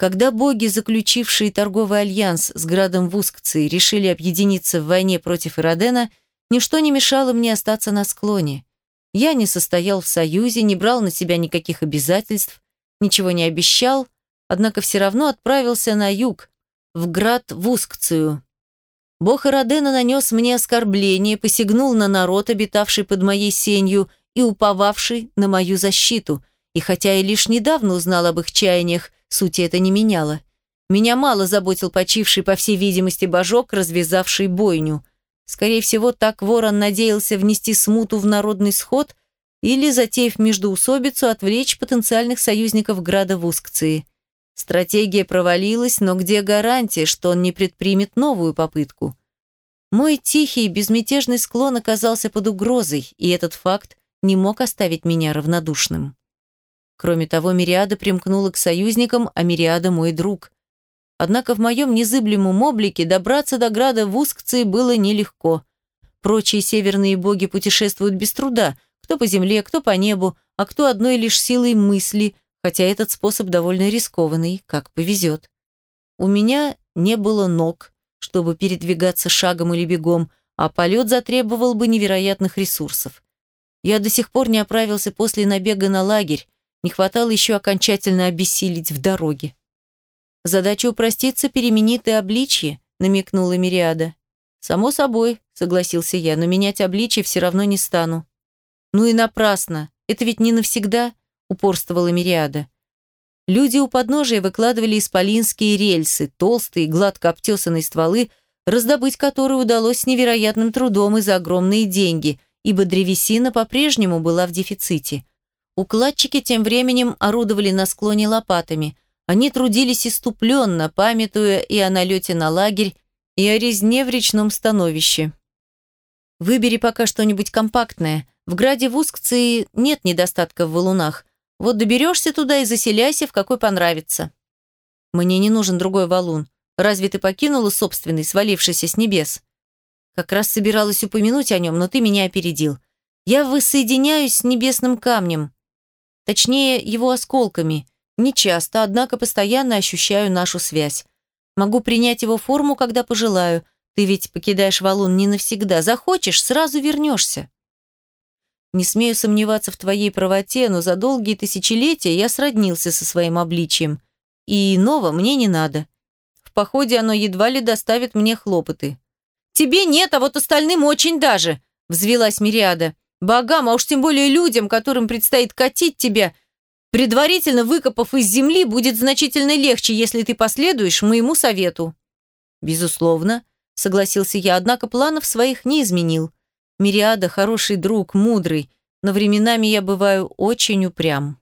Когда боги, заключившие торговый альянс с градом Вускции, решили объединиться в войне против Иродена, ничто не мешало мне остаться на склоне. Я не состоял в союзе, не брал на себя никаких обязательств, ничего не обещал, однако все равно отправился на юг, в град Вускцию. Бог Иродена нанес мне оскорбление, посягнул на народ, обитавший под моей сенью и уповавший на мою защиту, и хотя я лишь недавно узнал об их чаяниях, Сути это не меняло. Меня мало заботил почивший, по всей видимости, божок, развязавший бойню. Скорее всего, так ворон надеялся внести смуту в народный сход или, затеяв междоусобицу, отвлечь потенциальных союзников Града в Ускции. Стратегия провалилась, но где гарантия, что он не предпримет новую попытку? Мой тихий, безмятежный склон оказался под угрозой, и этот факт не мог оставить меня равнодушным. Кроме того, Мириада примкнула к союзникам, а Мириада мой друг. Однако в моем незыблемом облике добраться до града в Ускции было нелегко. Прочие северные боги путешествуют без труда, кто по земле, кто по небу, а кто одной лишь силой мысли, хотя этот способ довольно рискованный, как повезет. У меня не было ног, чтобы передвигаться шагом или бегом, а полет затребовал бы невероятных ресурсов. Я до сих пор не оправился после набега на лагерь, не хватало еще окончательно обессилить в дороге. «Задача упроститься переменит и обличье», — намекнула Мириада. «Само собой», — согласился я, «но менять обличье все равно не стану». «Ну и напрасно. Это ведь не навсегда», — упорствовала Мириада. Люди у подножия выкладывали исполинские рельсы, толстые, гладко обтесанные стволы, раздобыть которые удалось с невероятным трудом и за огромные деньги, ибо древесина по-прежнему была в дефиците. Укладчики тем временем орудовали на склоне лопатами. Они трудились иступленно, памятуя и о налете на лагерь, и о резне в речном становище. «Выбери пока что-нибудь компактное. В граде Вускции нет недостатка в валунах. Вот доберешься туда и заселяйся, в какой понравится». «Мне не нужен другой валун. Разве ты покинула собственный, свалившийся с небес?» «Как раз собиралась упомянуть о нем, но ты меня опередил. Я воссоединяюсь с небесным камнем. Точнее, его осколками. Не часто, однако постоянно ощущаю нашу связь. Могу принять его форму, когда пожелаю. Ты ведь покидаешь валун не навсегда. Захочешь, сразу вернешься. Не смею сомневаться в твоей правоте, но за долгие тысячелетия я сроднился со своим обличием. И иного мне не надо. В походе оно едва ли доставит мне хлопоты. «Тебе нет, а вот остальным очень даже!» – взвелась Мириада. Богам, а уж тем более людям, которым предстоит катить тебя, предварительно выкопав из земли, будет значительно легче, если ты последуешь моему совету». «Безусловно», — согласился я, однако планов своих не изменил. Мириада – хороший друг, мудрый, но временами я бываю очень упрям.